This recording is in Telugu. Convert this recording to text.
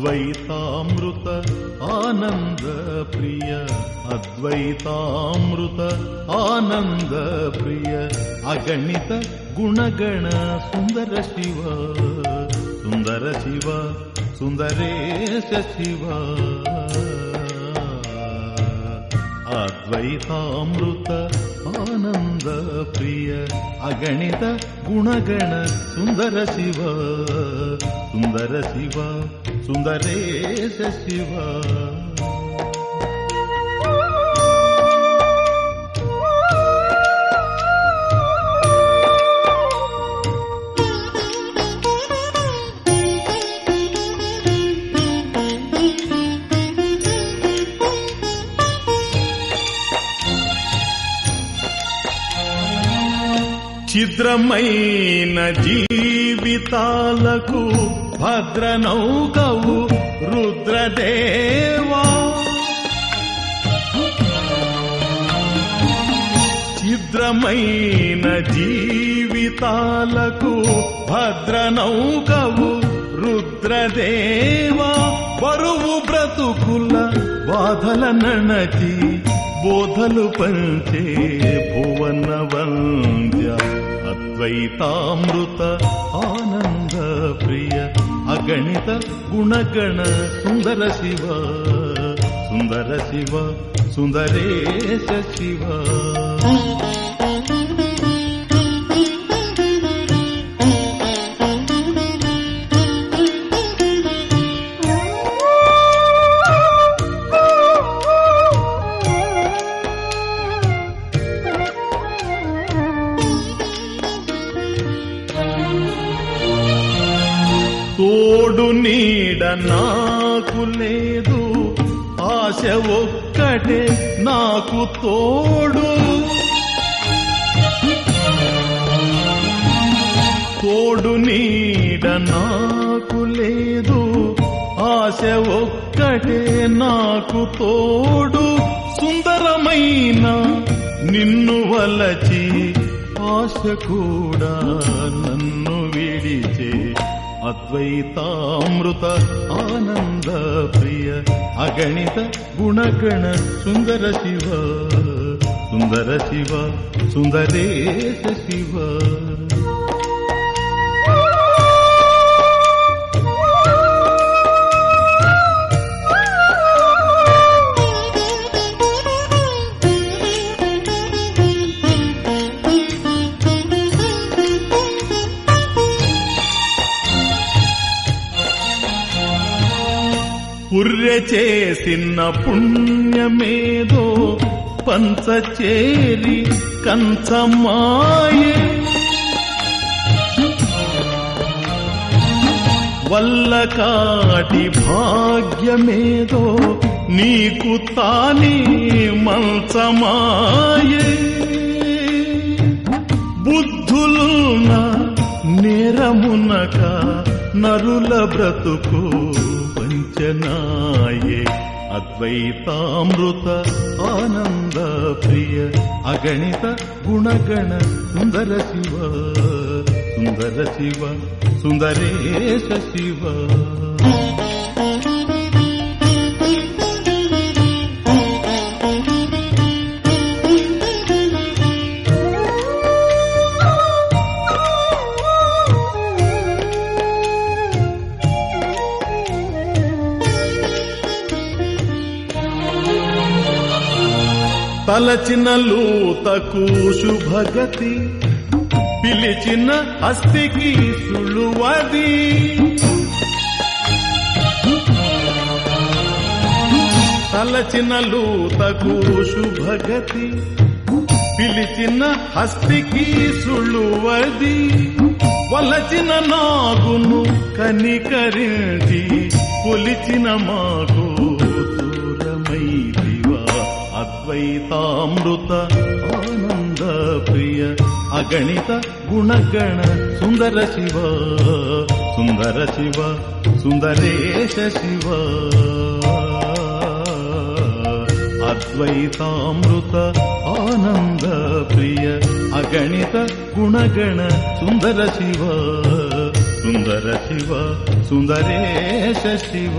अद्वैतामृत आनन्दप्रिय अद्वैतामृत आनन्दप्रिय अगणित गुणगण सुन्दर शिव। सुन्दर शिव सुन्दरेश शिव। అద్వైతామృత ఆనంద ప్రియ అగణిత గుణగణ సుందర శివ సుందర శివ సుందరేశ శివ. ఛిద్రమైన జీవితాలకు భద్రనౌకవు రుద్రదేవా. ఛిద్రమైన జీవితాలకు భద్రనౌకవు రుద్రదేవా. బరువు బ్రతుకుల బాధల నణతి బోధలు పంచే భువన వంద్య అద్వైతామృత ఆనంద ప్రియ అగణిత గుణగణ సుందర శివ సుందర శివ సుందరేశ శివ. తోడు నీడ నాకు లేదు. ఆశ ఒక్కటే నాకు తోడు. తోడు నీడ నాకు లేదు. ఆశ ఒక్కటే నాకు తోడు. సుందరమైన నిన్ను వలచి ఆశ కూడా నన్ను విడిచే अद्वैतामृत आनन्दप्रिय अगणित गुणगण सुन्दर शिव सुन्दर शिव सुन्दरेश शिव। పుర్రె చేసిన పుణ్యమేదో పంచచేరి కంచమాయే. వల్ల కాటి భాగ్యమేదో నీకు తానే మంచమాయే. బుద్ధులున్న నేరమునక నరుల బ్రతుకు वचनाये अद्वैतामृत आनन्दप्रिय अगणित गुणगण सुन्दर शिव सुन्दर शिव सुन्दरेश शिव తలచిన లూతకు శుభగతి పిలిచిన అస్థికి సులువది తలచిన లూతకు శుభగతి పిలిచిన హస్తికి సులువది వలచిన నాగును కనికరించి కొలిచిన మాకు అద్వైతామృత ఆనంద ప్రియ అగణిత గుణగణ సుందర శివ సుందర శివ సుందరేశ శివ అద్వైతామృత ఆనంద ప్రియ అగణిత గుణగణ సుందర శివ సుందర శివ సుందరేశ శివ